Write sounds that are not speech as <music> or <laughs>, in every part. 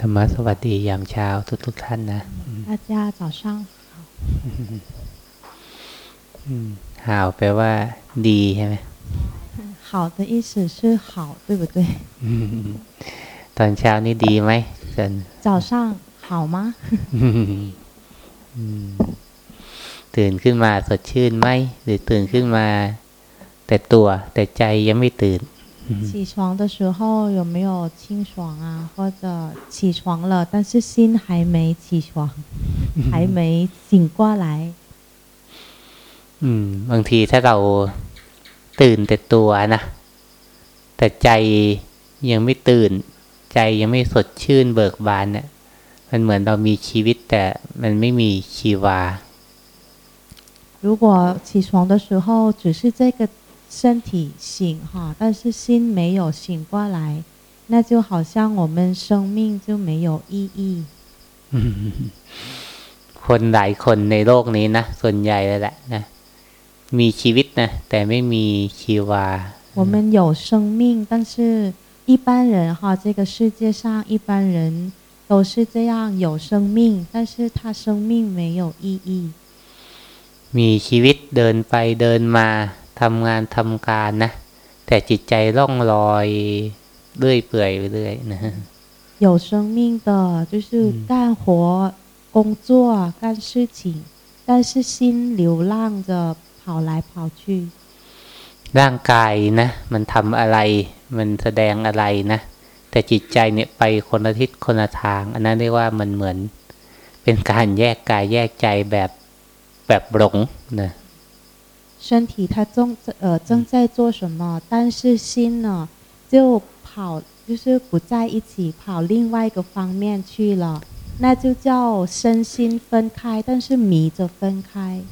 ธรรมะสวัสดียามเช้าทุกทุกท่านนะ大家早上好หาวแปลว่า ดีใช่ไหม好的意思是好对不对ตอนเช้านี่ดีไหมจัน早上好吗ตื่นขึ้นมาสดชื่นไหมหรือตื่นขึ้นมา แต่ตัว แต่ใจยังไม่ตื่น 起床的时候有没有清爽啊？或者起床了，但是心还没起床，还没醒过来。อืมบางทีถ้าเราตื่นแต่ตัวนะแต่ใจยังไม่ตื่น ใจยังไม่สดชื่นเบิกบานเนี่ยมันเหมือนเรามีชีวิตแต่มันไม่มีชีวา如果起床的时候只是这个 身体醒哈，但是心没有醒过来，那就好像我们生命就没有意义。<laughs> คนหลายคนในโลกนี้นะส่วนใหญ่เลยแหละนะมีชีวิตนะแต่ไม่มีชีวา我们有生命，但是一般人哈，这个世界上一般人都是这样有生命，但是他生命没有意义。มีชีวิตเดินไปเดินมา ทำงานทำการนะแต่จิตใจล่องลอยเรื่อยเปื่อยไปเรื่อยนะ有生命的就是干活工作干事情但是心流浪着跑来跑去ร่างกายนะมันทำอะไร มันแสดงอะไรนะแต่จิตใจเนี่ยไปคนละทิศคนละทาง อันนั้นเรียกว่ามันเหมือน เป็นการแยกกายแยกใจแบบแบบหลงนะ 身体它正呃正在做什么，但是心呢就跑，就是不在一起，跑另外一个方面去了，那就叫身心分开，但是迷着分开。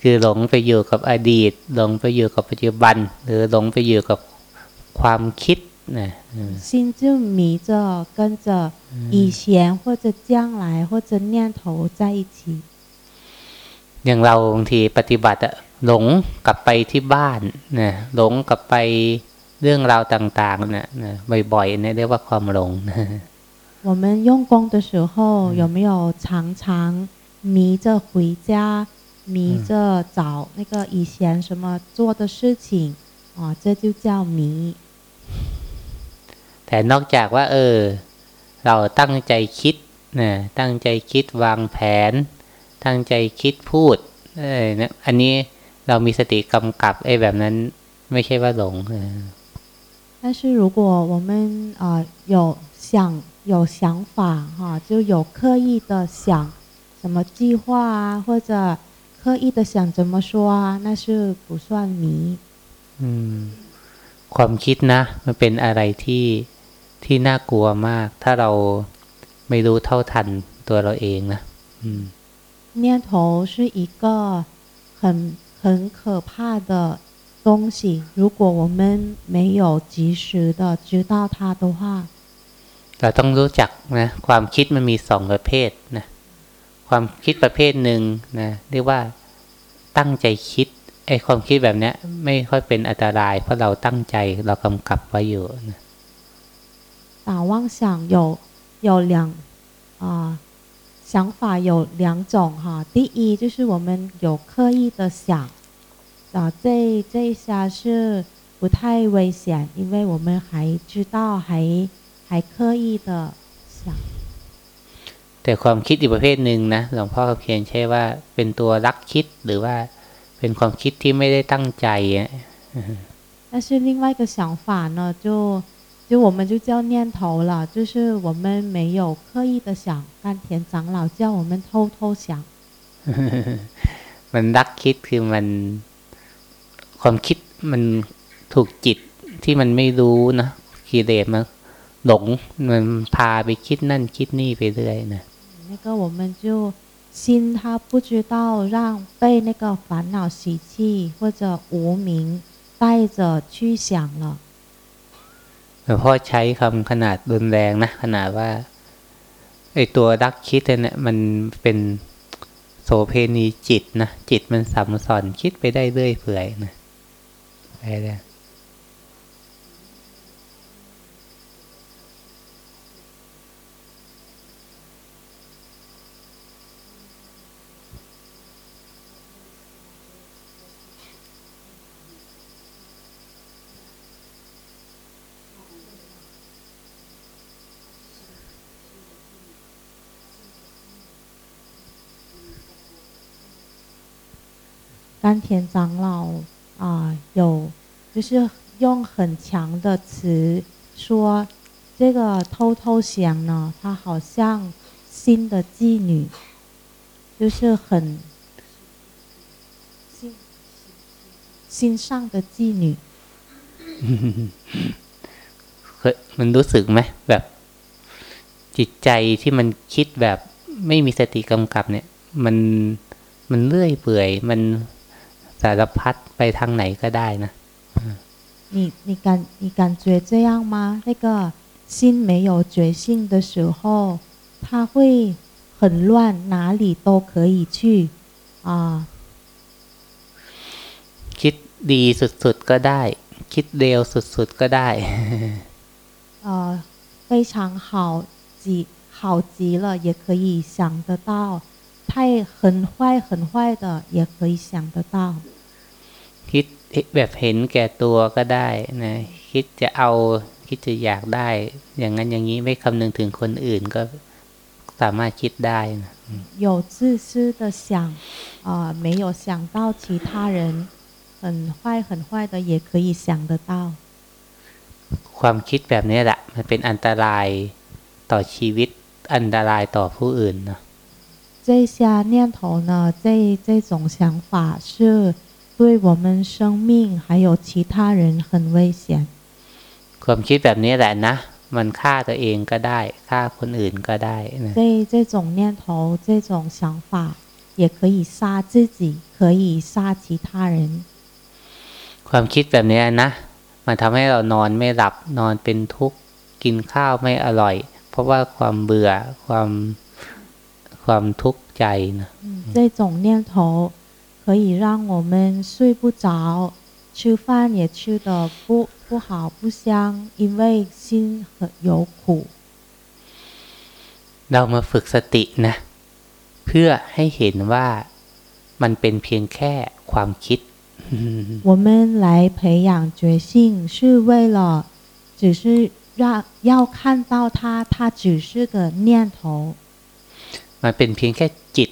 คือหลงไปอยู่กับอดีตหลงไปอยู่กับปัจจุบันหรือหลงไปอยู่กับความคิดนะ心就迷着跟着以前或者将来或者念头在一起。 อย่างเราบางทีปฏิบัติอะหลงกลับไปที่บ้านนะหลงกลับไปเรื่องราวต่างๆนะนะบ่อยๆเนี่ยเรียกว่าความหลง我们用功的时候有没有常常迷着回家迷着找那个以前什么做的事情啊这就叫迷แต่นอกจากว่า เออ เราตั้งใจคิดนะตั้งใจคิดวางแผน ตั้งใจคิดพูดเออนะอันนี้เรามีสติกำกับไอ้แบบนั้น ไม่ใช่ว่าหลง但是如果我们啊、呃、有想有想法哈，就有刻意的想什么计划啊，或者刻意的想怎么说啊，那是不算迷。อืมความคิดนะ มันเป็นอะไรที่ที่น่ากลัวมาก ถ้าเราไม่รู้เท่าทันตัวเราเองนะอืม 念头是一个很很可怕的东西，如果我们没有及时的知道它的话，เราต้องรู้จักนะความคิดมันมีสองประเภทนะความคิดประเภทหนึ่งนะเรียกว่าตั้งใจคิดไอ้ความคิดแบบเนี้ย ไม่ค่อยเป็นอันตราย เพราะเราตั้งใจเรากำกับไว้อยู่นะ打妄想有有两啊。 想法有两种哈，第一就是我们有刻意的想，啊，这这一下是不太危险，因为我们还知道还还刻意的想。แต่ความคิดอีกประเภทหนึ่งนะหลวงพ่อเขียนใช่ว่าเป็นตัวรักคิดหรือว่าเป็นความคิดที่ไม่ได้ตั้งใจ但是另外一个想法呢，就 就我们就叫念头了，就是我们没有刻意的想。甘田长老叫我们偷偷想。<laughs> มันรักคิดคือมันความคิดมันถูกจิตที่มันไม่รู้นะกิเลสมันหลงมันพาไปคิดนั่นคิดนี่ไปเรื่อยนะ那个我们就心他不知道让被那个烦恼习气或者无名带着去想了 หลวงพ่อใช้คำขนาดรุนแรงนะขนาดว่าไอตัวรักคิดเนี่ยมันเป็นโสเพณีจิตนะจิตมันสัมสอนคิดไปได้เรื่อยเปื่อยนะไปเลย 甘田长老啊、有就是用很强的词说，这个偷偷想呢，她好像新的妓女，就是很心心上的妓女。 เคยมันรู้สึกไหมแบบ จิตใจที่มันคิดแบบไม่มีสติกำกับ เนี่ย มันมันเลื่อยเปื่อย มัน สารพัดไปทางไหนก็ได้นะ 你你感你感觉这样吗？那个心没有觉性的时候，它会很乱，哪里都可以去啊、 คิดดีสุดๆก็ได้ คิดเร็วสุดๆก็ได้ 呃非常好极好极了，也可以想得到；太很坏很坏的，也可以想得到。 คิดแบบเห็นแก่ตัวก็ได้นะ คิดจะเอาคิดจะอยากได้ อย่างนั้นอย่างนี้ไม่คำนึงถึงคนอื่นก็สามารถคิดได้นะ 有自私的想，啊、没有想到其他人很坏很坏的，也可以想得到。 ความคิดแบบนี้แหละ มันเป็นอันตรายต่อชีวิต อันตรายต่อผู้อื่นเนาะ 这些念头呢，这这种想法是 对我们生命还有其他人很危险。 ความคิดแบบนี้แหละนะ มันฆ่าตัวเองก็ได้ฆ่าคนอื่นก็ได้นะ 这这种念头，这种想法，也可以杀自己，可以杀其他人。 ความคิดแบบนี้นะ มันทำให้เรานอนไม่หลับนอนเป็นทุกข์กินข้าวไม่อร่อย เพราะว่าความเบื่อความความทุกข์ใจนะ 嗯，这种念头 可以让我们睡不着，吃饭也吃得不不好不香，因为心很有苦。 เรามาฝึกสตินะ เพื่อให้เห็นว่ามันเป็นเพียงแค่ความคิด <laughs> 我们来培养觉性，是为了只是让要看到它，它只是个念头， มันเป็นเพียงแค่จิต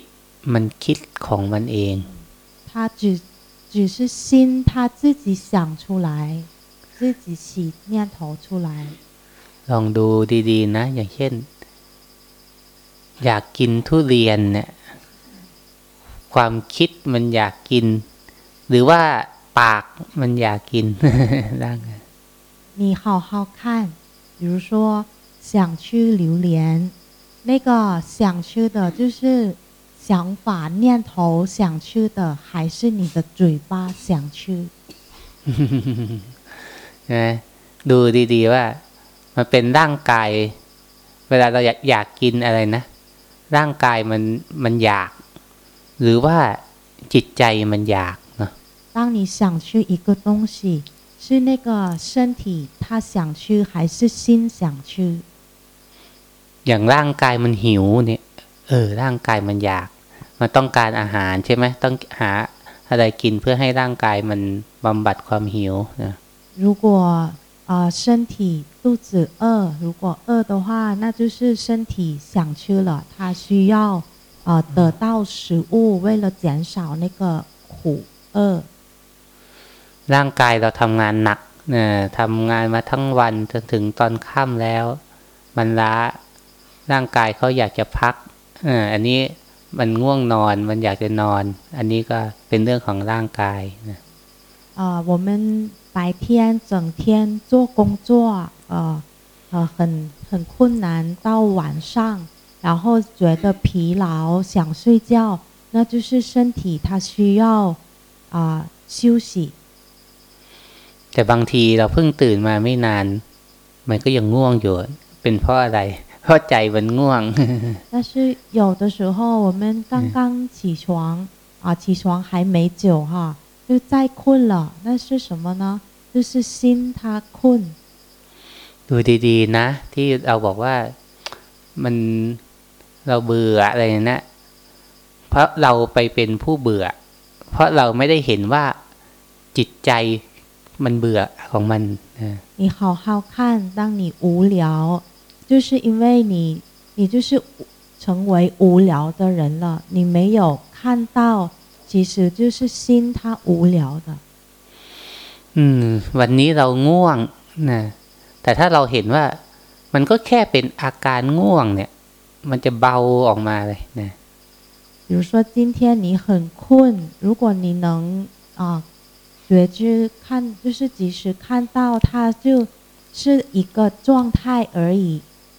มันคิดของมันเอง 它只只是心它自己想出来，自己起念头出来。 ลองดูดีๆ นะ อย่างเช่น อยากกินทุเรียนเนี่ย ความคิดมันอยากกิน หรือว่าปากมันอยากกิน ร่างกาย <laughs> 你好好看，比如说想吃榴莲，那个想吃的就是 想法念头想吃的，还是你的嘴巴想吃？ นะดูดีๆว่า มันเป็นร่างกาย เวลาเราอยากอยากกินอะไรนะ ร่างกายมันมันอยาก หรือว่าจิตใจมันอยากเนาะ 当你想吃一个东西，是那个身体它想吃，还是心想吃？ อย่างร่างกายมันหิวเนี่ย เออ ร่างกายมันอยาก มันต้องการอาหารใช่ไหมต้องหาอะไรกินเพื่อให้ร่างกายมันบำบัดความหิวนะ 如果啊、呃身体肚子饿，如果饿的话，那就是身体想吃了，它需要啊、呃得到食物，为了减少那个苦饿。 ร่างกายเราทำงานหนักเนี่ยทำงานมาทั้งวันจนถึงตอนค่ำแล้ว มันล้า ร่างกายเขาอยากจะพักเอออันนี้ มันง่วงนอน มันอยากจะนอน อันนี้ก็เป็นเรื่องของร่างกายนะ 啊、我们白天整天做工作，呃呃很很困难，到晚上然后觉得疲劳想睡觉，那就是身体它需要啊、休息。 แต่บางทีเราเพิ่งตื่นมาไม่นาน มันก็ยังง่วงอยู่ เป็นเพราะอะไร เพราะใจมันง่วง 但是有的时候我们刚刚起床啊，起床还没久哈，就再困了，那是什么呢？就是心它困。 ดูดีๆ นะ ที่เราบอกว่ามันเราเบื่ออะไรนะ เพราะเราไปเป็นผู้เบื่อ เพราะเราไม่ได้เห็นว่าจิตใจมันเบื่อของมันนะ 你好好看，当你无聊， 就是因为你你就是成为无聊的人了，你没有看到 其实就是心它无聊的。 อืม วันนี้เราง่วงนะแต่ถ้าเราเห็นว่า มันก็แค่เป็นอาการง่วงเนี่ย มันจะเบาออกมาเลยนะ 比如说今天你很困，如果你能啊、觉知看，就是及时看到它就是一个状态而已，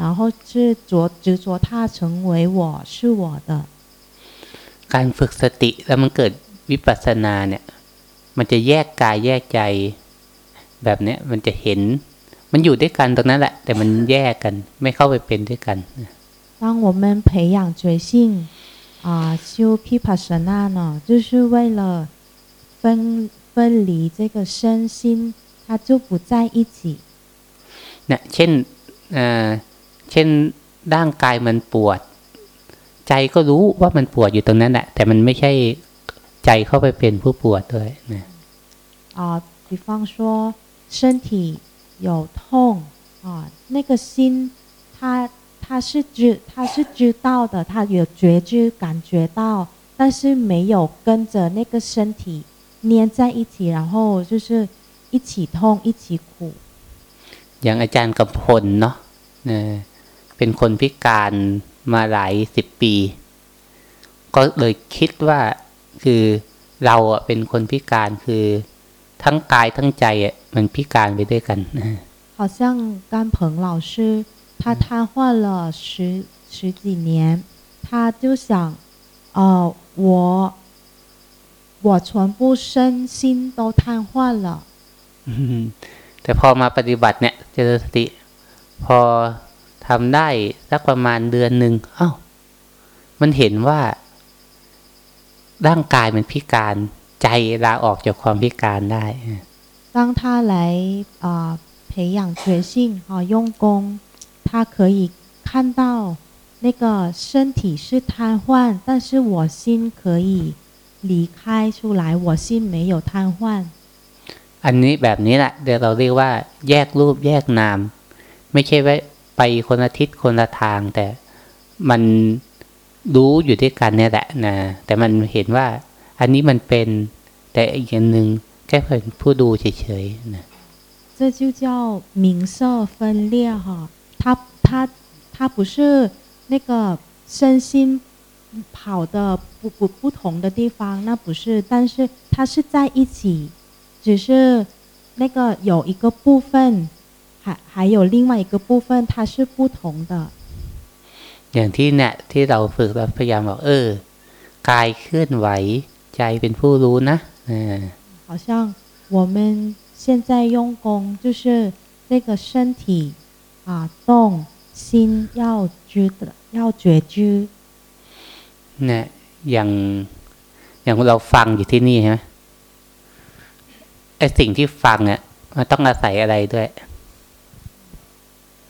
然后是着执着它成为我是我的。 การฝึกสติแล้วมันเกิดวิปัสสนาเนี่ย มันจะแยกกายแยกใจ แบบเนี้ยมันจะเห็น มันอยู่ด้วยกันตรงนั้นแหละ แต่มันแยกกัน ไม่เข้าไปเป็นด้วยกัน 当我们培养觉性啊、修毗婆舍那呢，就是为了分分离这个身心，它就不在一起。 เนี่ยเช่นเอ่อ เช่นร่างกายมันปวด ใจก็รู้ว่ามันปวดอยู่ตรงนั้นแหละ แต่มันไม่ใช่ใจเข้าไปเป็นผู้ปวดด้วยนะ 啊、比方说身体有痛啊、那个心它它是知它是知道的，它有觉知感觉到，但是没有跟着那个身体粘在一起，然后就是一起痛一起苦。 อย่างอาจารย์กำพลเนาะเออ เป็นคนพิการมาหลายสิบปี ก็เลยคิดว่าคือเราอะเป็นคนพิการคือทั้งกายทั้งใจอะมันพิการไปด้วยกัน 好像甘鹏老师，他瘫痪了十十几年，他就想，呃，我我全部身心都瘫痪了。 อืมแต่พอมาปฏิบัติเนี่ยเจริญสติ พอ ทำได้สักประมาณเดือนหนึ่งเอ้า มันเห็นว่า ร่างกายมันพิการ ใจลาออกจากความพิการได้ 当他来啊、呃培养觉性啊用功，他可以看到那个身体是瘫痪，但是我心可以离开出来，我心没有瘫痪。 อันนี้แบบนี้แหละเดี๋ยวเราเรียกว่า แยกรูปแยกนาม ไม่ใช่ว่า ไปคนละทิศคนละทาง แต่มันรู้อยู่ด้วยกันเนี่ยแหละนะแต่มันเห็นว่า อันนี้มันเป็น แต่อีกอย่างหนึ่งแค่เป็นผู้ดูเฉยๆนะ 这就叫名色分裂哈，它它它不是那个身心跑的不不不同的地方，那不是，但是它是在一起，只是那个有一个部分， 还还有另外一个部分，它是不同的。 อย่างที่เนี่ยที่เราฝึกเราพยายามบอกเออกายเคลื่อนไหว ใจเป็นผู้รู้นะเออ 好像我们现在用功，就是这个身体啊动，心要知的，要觉知。 เนี่ยอย่างอย่างเราฟังอยู่ที่นี่ใช่ไหมไอสิ่งที่ฟังเนี่ยมันต้องอาศัยอะไรด้วย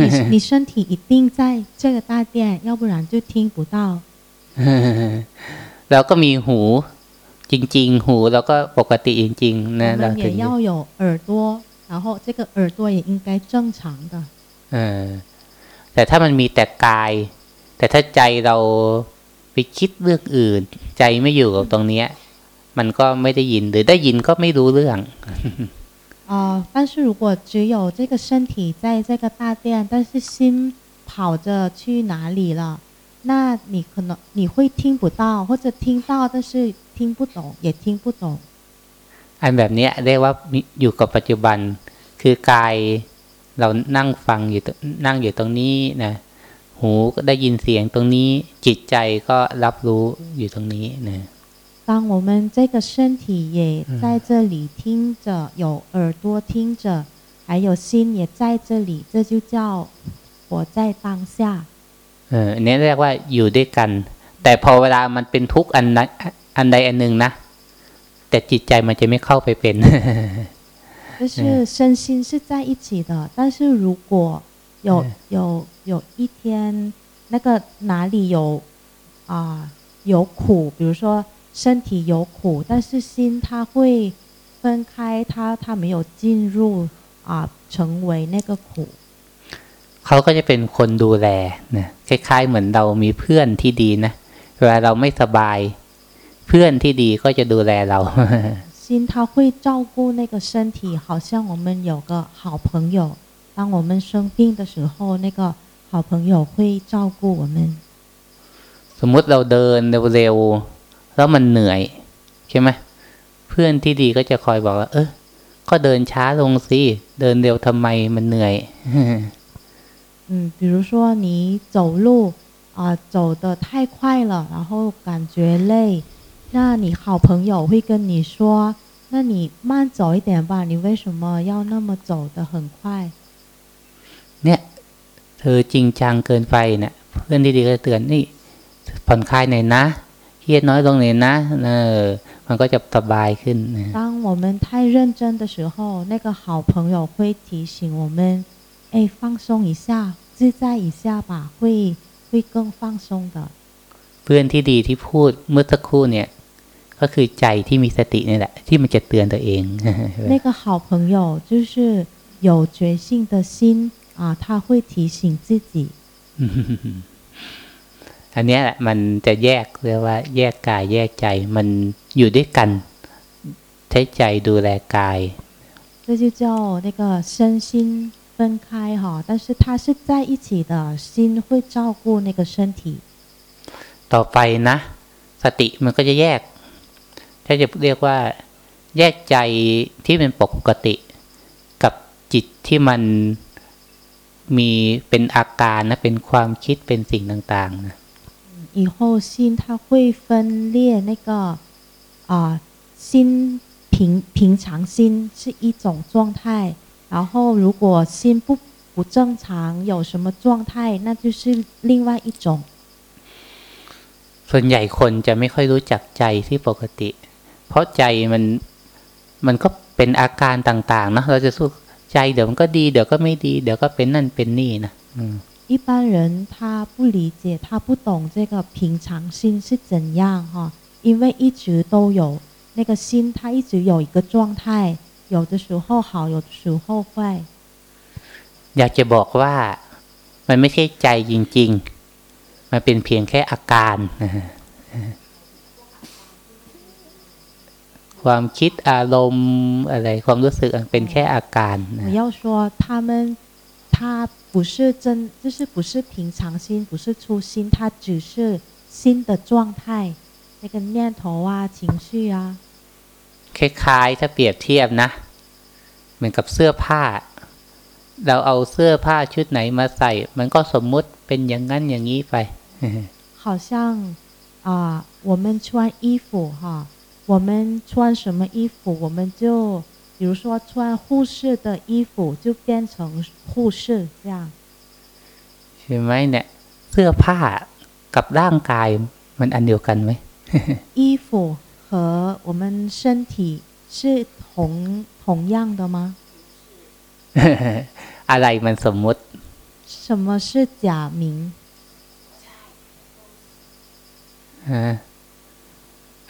你你身体一定在这个大殿，要不然就听不到。 เราก็มีหู จริง ๆ หูเราก็ปกติจริง ๆ นะ 我 เรา 们 ถึง 也要有耳朵，然后这个耳朵也应该正常的。 เออ แต่ถ้ามันมีแต่กาย แต่ถ้าใจเราไปคิดเรื่องอื่น ใจไม่อยู่กับตรงเนี้ย มันก็ไม่ได้ยินหรือได้ยินก็ไม่รู้เรื่อง 啊、但是如果只有这个身体在这个大殿，但是心跑着去哪里了，那你可能你会听不到，或者听到但是听不懂，也听不懂。 อันแบบเนี้ยเรียกว่าอยู่กับปัจจุบัน คือกายเรานั่งฟังอยู่นั่งอยู่ตรงนี้นะหูก็ได้ยินเสียงตรงนี้ จิตใจก็รับรู้อยู่ตรงนี้นะ 当我们这个身体也在这里听着，有耳朵听着，还有心也在这里，这就叫活在当下。เออเนี้ยเรียกว่าอยู่ด้วยกัน แต่พอเวลามันเป็นทุกข์อันนั้นอันใดอันหนึ่งนะแต่จิตใจมันจะไม่เข้าไปเป็น就是身心是在一起的，但是如果有有有一天那个哪里有啊有苦，比如说 身体有苦，但是心它会分开，它它没有进入啊成为那个苦。เขาก็จะเป็นคนดูแลนะคล้ายๆเหมือนเรามีเพื่อนที่ดีนะเวลาเราไม่สบาย เพื่อนที่ดีก็จะดูแลเรา心他会<laughs> 照顾那个身体，好像我们有个好朋友。当我们生病的时候，那个好朋友会照顾我们。สมมุติเราเดินเร็วๆ แล้วมันเหนื่อยใช่ไหมเพื่อนที่ดีก็จะคอยบอกว่าเออก็เดินช้าลงสิเดินเร็วทำไมมันเหนื่อย嗯，比如说你走路啊，走得太快了，然后感觉累。那你好朋友会跟你说：“那你慢走一点吧，你为什么要那么走得很快？”เนี่ยเธอจริงจังเกินไปเนี่ยเพื่อนที่ดีก็เตือนนี่ผ่อนคลายหน่อยนะเค รียดน้อยลงหน่อยนะเออมันก็จะสบายขึ้น当我们太认真的时候那个好朋友会提醒我们哎放松一下自在一下吧会会更放松的เพื่อนที่ดีที่พูดเมื่อสักครู่เนี่ยก็คือใจที่มีสตินี่แหละ ที่มันจะเตือนตัวเอง那个好朋友就是有觉性的心啊他会提醒自己 อันนี้แหละมันจะแยกเรียกว่า แยกกายแยกใจ มันอยู่ด้วยกัน ใช้ใจดูแลกาย这就叫那个身心分开哈但是它是在一起的心会照顾那个身体ต่อไปนะ สติมันก็จะแยกถ้าจะเรียกว่าแยกใจที่เป็นปกติ กับจิตที่มันมีเป็นอาการนะเป็นความคิดเป็นสิ่งต่างๆนะ 以后心它会分裂那个啊心平平常心是一种状态，然后如果心不不正常有什么状态，那就是另外一种。ส่วนใหญ่คนจะไม่ค่อยรู้จักใจที่ปกติเพราะใจมันมันก็เป็นอาการต่างๆนะเราจะสู้ใจเดี๋ยวมันก็ดี เดี๋ยวก็ไม่ดี เดี๋ยวก็เป็นนั่นเป็นนี่นะ 一般人他不理解，他不懂这个平常心是怎样哈，因为一直都有那个心，它一直有一个状态，有的时候好，有的时候坏。อยากจะบอกว่ามันไม่ใช่ใจจริงๆมันเป็นเพียงแค่อาการความคิดอารมณ์อะไรความรู้สึกเป็นแค่อาการ我要说他们 他不是真就是不是平常心不是初心他只是心的状态那个念头啊情绪啊คล้ายๆถ้าเปรียบเทียบนะ <laughs> เหมือนกับเสื้อผ้า เราเอาเสื้อผ้าชุดไหนมาใส่ มันก็สมมุติเป็นอย่างนั้นอย่างนี้ไป好像啊我们穿衣服哈我们穿什么衣服，我们就 比如说穿护士的衣服，就变成护士这样。ใช่ไหมเนี่ยเสื้อผ้ากับร่างกายมันอันเดียวกันไหม衣服和我们身体是同同样的吗？อะไรมันสมมุติ什么是假名？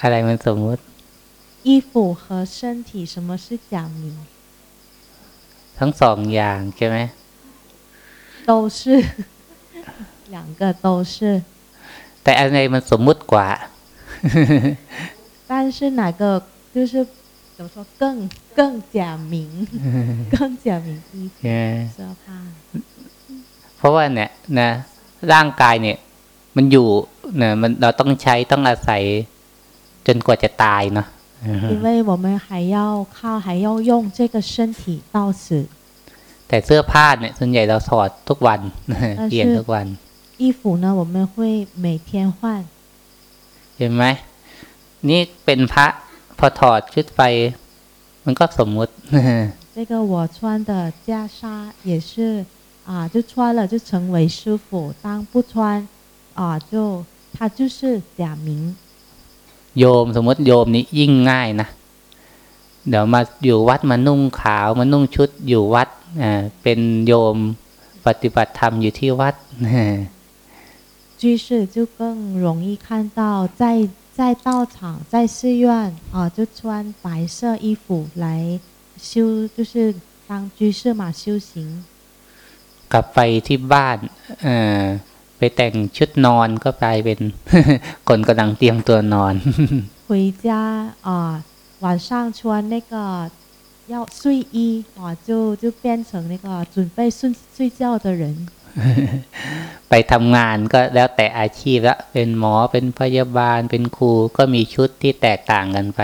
อะไรมันสมมุติ 衣服和身体什么是假名ทั้งสองอย่างใช่ไหม都是两个都是แต่อะไรมันสมมุติกว่า但是哪个就是怎么说更更假名更假名衣服เสื้อผ้าเพราะว่าเนี่ยนะร่างกายเนี่ย มันอยู่เนี่ยมันเราต้องใช้ต้องอาศัยจนกว่าจะตายเนาะ 因为我们还要靠还要用这个身体到死。 แต่<laughs> เสื้อผ้าเนี่ยส่วนใหญ่เราถอดทุกวัน อ่า เปลี่ยน 是 ทุกวัน 衣服呢，我们会每天换。 เห็นไหมนี่เป็นพระพอถอดชุดไป มันก็สมมุติ 这<laughs> 个我穿的袈裟也是啊，就穿了就成为师傅，当不穿啊，就他就是假名。 โยมสมมติโยมนี่ยิ่งง่ายนะ เดี๋ยวมาอยู่วัดมานุ่งขาวมานุ่งชุดอยู่วัดอ่าเป็นโยมปฏิบัติธรรมอยู่ที่วัด 居士就更容易看到在在道场在寺院啊，就穿白色衣服来修，就是当居士嘛修行。 กลับไปที่บ้านเออ ไปแต่งชุดนอนก็กลายเป็น คนกำลังเตรียมตัวนอน 回家啊，晚上穿那个要睡衣啊，就就变成那个准备睡睡觉的人。 ไปทำงานก็แล้วแต่อาชีพละเป็นหมอเป็นพยาบาล เป็นครูก็มีชุดที่แตกต่างกันไป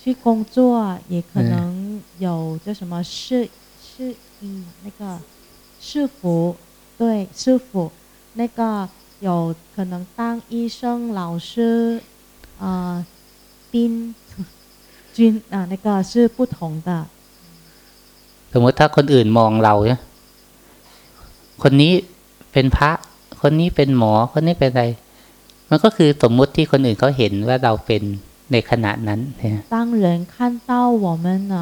去工作也可能有叫什么试试衣那个制服，对制服， 那个有可能当医生、老师，呃，兵<laughs> 军啊、那个是不同的。 สมมติถ้าคนอื่นมองเราเนี่ยคนนี้เป็นพระ คนนี้เป็นหมอ คนนี้เป็นอะไร มันก็คือสมมุติที่คนอื่นเขาเห็นว่าเราเป็นในขณะนั้นเนี่ย 当人看到我们呢，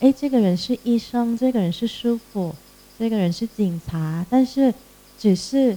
诶，这个人是医生，这个人是师傅，这个人是警察，但是只是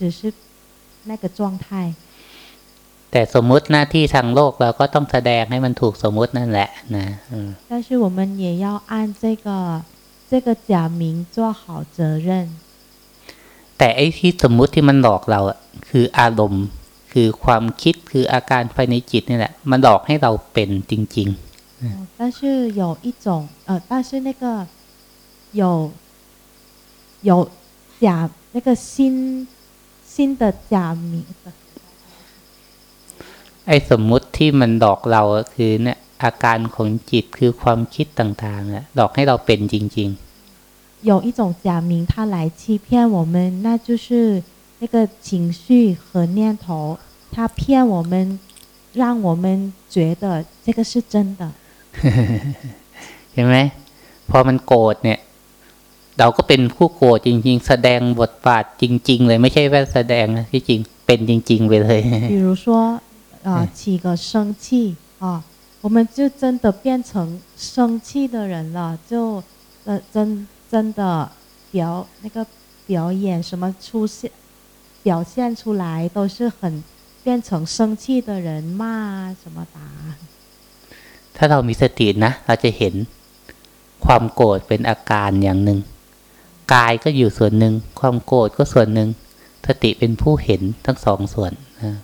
只是那个状态。 แต่สมมุติหน้าที่ทางโลกเราก็ต้องแสดงให้มันถูกสมมุตินั่นแหละนะอืม 但是我们也要按这个这个假名做好责任。 แต่ไอ้ที่สมมุติที่มันหลอกเราอะคืออารมณ์ คือความคิดคืออาการภายในจิตนี่แหละ มันหลอกให้เราเป็นจริง 哦但是有一种呃，但是那个有有假那个新 新的假名的 ๆ ไอ้สมมุติที่มันหลอกเราอะคือเนี่ย อาการของจิตคือความคิดต่างๆอะหลอกให้เราเป็นจริง 有一种假名，它来欺骗我们，那就是那个情绪和念头，它骗我们，让我们觉得这个是真的。 ๆ เห็นไหมพอมันโกรธเนี่ย เราก็เป็นผู้โกรธจริง ๆ แสดงบทบาทจริง ๆ เลยไม่ใช่ว่าแสดงนะที่จริงเป็นจริง ๆ ไปเลย 比如说，啊、起个生气啊，我们就真的变成生气的人了，就呃真真的表那个表演什么出现表现出来都是很变成生气的人骂啊什么打啊。 ถ้าเรามีสตินะ เราจะเห็นความโกรธเป็นอาการอย่างหนึ่ง กายก็อยู่ส่วนหนึ่ง ความโกรธก็ส่วนหนึ่ง สติเป็นผู้เห็นทั้งสองส่วนนะ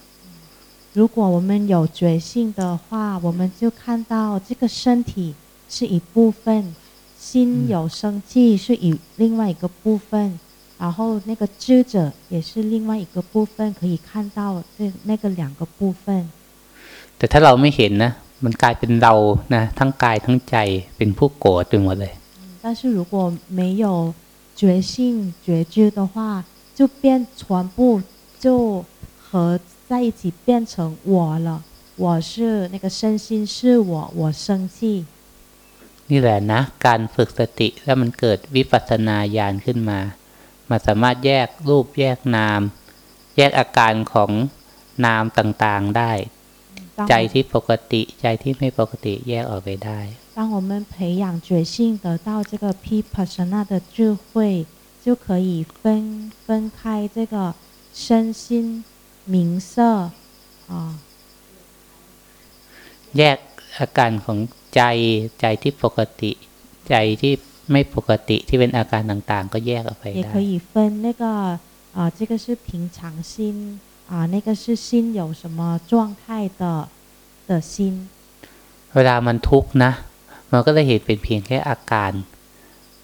如果我们有觉性的话，我们就看到这个身体是一部分，心有生气是以另外一个部分，然后那个知者也是另外一个部分，可以看到这那个两个部分。 แต่ถ้าเราไม่เห็นนะ มันกลายเป็นเรานะทั้งกายทั้งใจเป็นผู้โกรธไปหมดเลย 但是如果没有 觉性觉知的话，就变全部就合在一起变成我了。我是那个身心是我，我生气。 นี่แหละนะ การฝึกสติแล้วมันเกิดวิปัสสนาญาณขึ้นมา มาสามารถแยกรูปแยกนาม แยกอาการของนามต่างๆได้ 当 ใจ 我 ที่ปกติใจที่ไม่ปกติแยกออกไปได้ 当我们培养觉性，得到这个 p i p a s s a n a 的智慧，就可以分分开这个身心名色啊， แยก อาการของใจใจที่ปกติ ใจที่ไม่ปกติที่เป็นอาการต่างๆ ก็แยกออกไป 也 ได้ 可以分那个啊、这个是平常心啊、那个是心有什么状态的的心。 เวลามันทุกข์นะ มันก็เลยเห็นเป็นเพียงแค่อาการ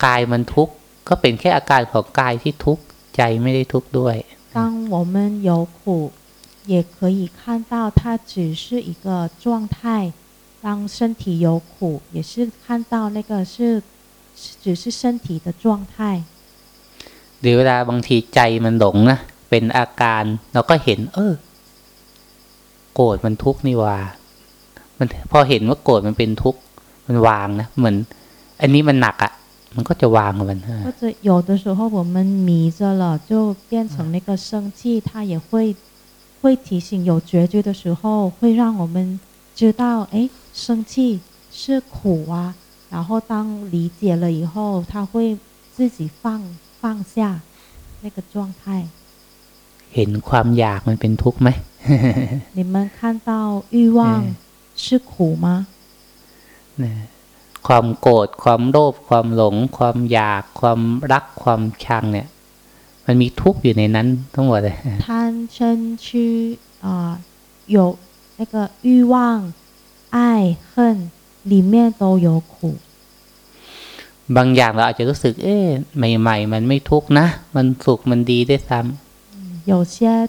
กายมันทุกข์ก็เป็นแค่อาการของกายที่ทุกข์ใจไม่ได้ทุกข์ด้วย 当我们有苦，也可以看到它只是一个状态。当身体有苦，也是看到那个是是只是身体的状态。 หรือเวลาบางทีใจมันหลงนะเป็นอาการเราก็เห็น เออ โกรธมันทุกข์นี่หว่า มันพอเห็นว่าโกรธมันเป็นทุกข์ มันวางนะเหมือน อันนี้มันหนักอะ่ะ มันก็จะวางของมัน 或者有的时候我们迷着了，就变成那个生气，它也会会提醒有觉知的时候，会让我们知道，哎，生气是苦啊。然后当理解了以后，他会自己放放下那个状态。 เห็นความอยากมันเป็นทุกข์ไหม 你们看到欲望是苦吗？ นะความโกรธความโลภความหลง ความอยาก ความรักความชังเนี่ย มันมีทุกข์อยู่ในนั้นทั้งหมดเลย 贪嗔痴啊、有那个欲望、爱恨，里面都有苦。 บางอย่างเราอาจจะรู้สึก เอ๊ะใหม่ ๆ มันไม่ทุกข์นะ มันสุขมันดีได้วยซ้ำ 有些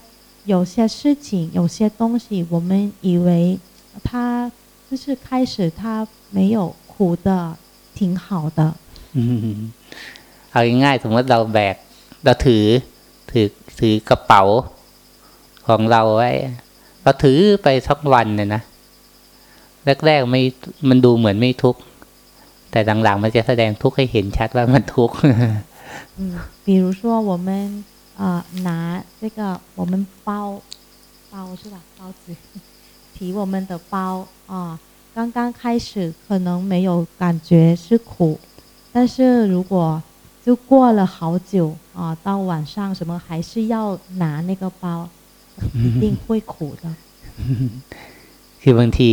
有些事情，有些东西，我们以为它 就是开始它没有苦的，挺好的。 อืมเอาง่ายๆสมมติเราแบก เราถือ ถือถือกระเป๋าของเราไว้ เราถือไปสักวันเนี่ยนะ แรกๆไม่ มันดูเหมือนไม่ทุกข์ แต่หลังๆมันจะแสดงทุกข์ให้เห็นชัดว่ามันทุกข์ 嗯，比如说我们呃拿这个我们包包是吧？包子 提我们的包啊、刚刚开始可能没有感觉是苦，但是如果就过了好久啊、到晚上什么还是要拿那个包，<laughs> 一定会苦的。 คือบางที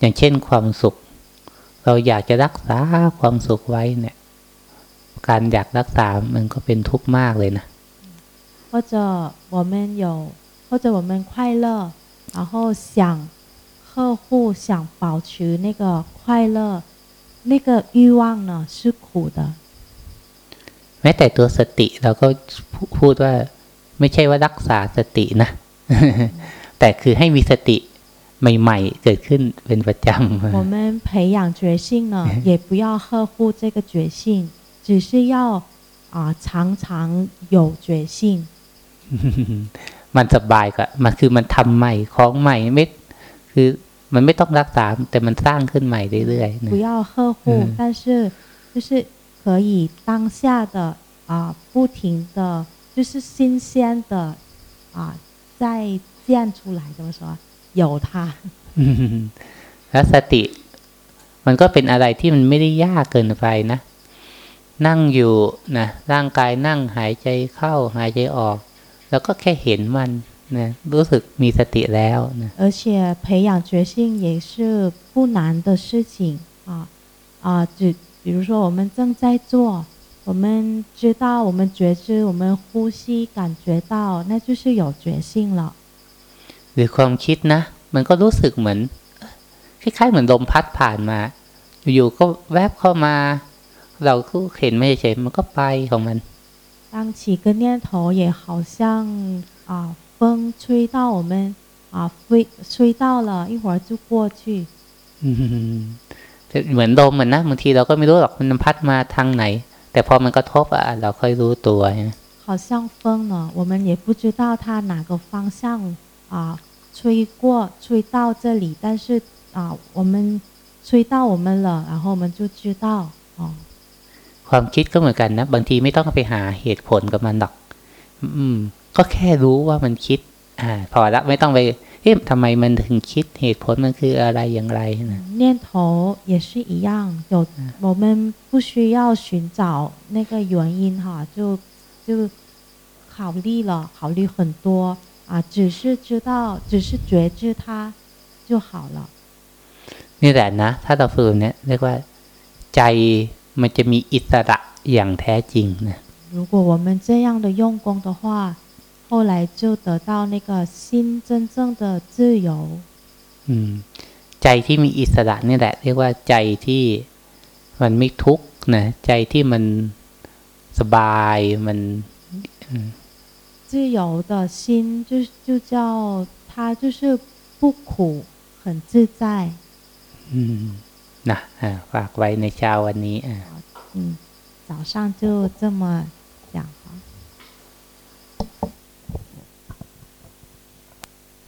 อย่างเช่นความสุข เราอยากจะรักษาความสุขไว้เนี่ย การอยากรักษามันก็เป็นทุกข์มากเลยนะ 或者我们有，或者我们快乐， 然后想呵护、想保持那个快乐，那个欲望呢是苦的。 แม้แต่ตัวสติเราก็พูพูดว่า ไม่ใช่ว่ารักษาสตินะ แต่คือให้มีสติใหม่ๆ เกิดขึ้นเป็นประจำ 我们培养觉性呢，也不要呵护这个觉性，只是要啊、常常有觉性。 มันสบายกว่ามันคือมันทำใหม่ของใหม่ไม่คือมันไม่ต้องรักษา แต่มันสร้างขึ้นใหม่เรื่อยๆนะ 不要呵护，嗯但是就是可以当下的啊、不停的就是新鲜的啊、再建出来，怎么说啊？有它， อืมแล้วสติ มันก็เป็นอะไรที่มันไม่ได้ยากเกินไปนะ นั่งอยู่นะร่างกายนั่งหายใจเข้า หายใจออก แล้วก็แค่เห็นมันนะรู้สึกมีสติแล้วนะ 而且培养觉性也是不难的事情啊啊！只比如说我们正在做，我们知道，我们觉知，我们呼吸，感觉到，那就是有觉性了。 หรือความคิดนะ มันก็รู้สึกเหมือนคล้ายๆเหมือนลมพัดผ่านมา อยู่ๆก็แวบเข้ามา เราก็เห็นไม่เฉยๆมันก็ไปของมัน 当起个念头，也好像啊风吹到我们啊飞吹到了，一会儿就过去。 อืมแต่เหมือนลมเหมือนนะบางทีเราก็ไม่รู้หรอกมันพัดมาทางไหน แต่พอมันกระทบอ่ะ เราค่อยรู้ตัวใช่ไหม 好像风呢，我们也不知道它哪个方向啊吹过，吹到这里，但是啊我们吹到我们了，然后我们就知道哦。 ความคิดก็เหมือนกันนะ บางทีไม่ต้องไปหาเหตุผลกับมันหรอก อืม ก็แค่รู้ว่ามันคิด อ่า พอละไม่ต้องไปเอ๊ะทำไมมันถึงคิดเหตุผลมันคืออะไรอย่างไรนะ 念头也是一样，有我们不需要寻找那个原因哈，就就考虑了，考虑很多啊，只是知道，只是觉知它就好了。 ห นี่แหละนะ ถ้าเราฝึกแบบเนี้ยเรียกว่าใจ มันจะมีอิสระอย่างแท้จริงนะ 如果我们这样的用功的话，后来就得到那个心真正的自由。 อืม ใจที่มีอิสระนี่แหละ เรียกว่าใจที่มันไม่ทุกข์นะใจที่มันสบายมัน 自由的心就就叫它就是不苦，很自在。 อืม นะอ่าฝากไว้ในเช้าวันนี้อ่า 嗯，早上就这么讲哈。